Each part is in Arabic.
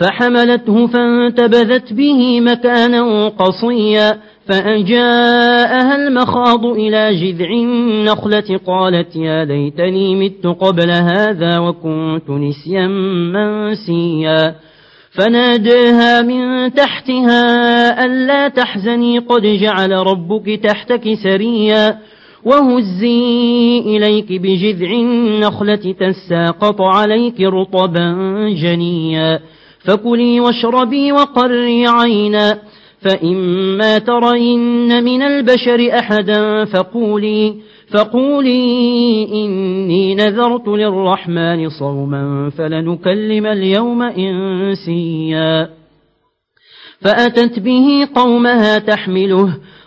فحملته فانتبذت به مكانا قصيا فأجاءها المخاض إلى جذع النخلة قالت يا ليتني مت قبل هذا وكنت نسيا منسيا فناديها من تحتها ألا تحزني قد جعل ربك تحتك سريا وهزي إليك بجذع النخلة تساقط عليك رطبا جنيا فكلي واشربي وقري عينا. فإما ترين من البشر أحدا فقولي فقولي إني نذرت للرحمن صوما فلنكلم اليوم إنسيا. فأتت به قومها تحمله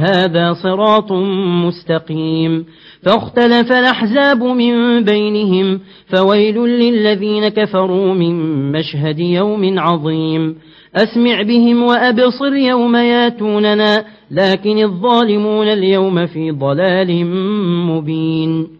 هذا صراط مستقيم. فاختلف الأحزاب من بينهم فويل للذين كفروا من مشهد يوم عظيم. أسمع بهم وأبصر يوم ياتوننا لكن الظالمون اليوم في ضلال مبين.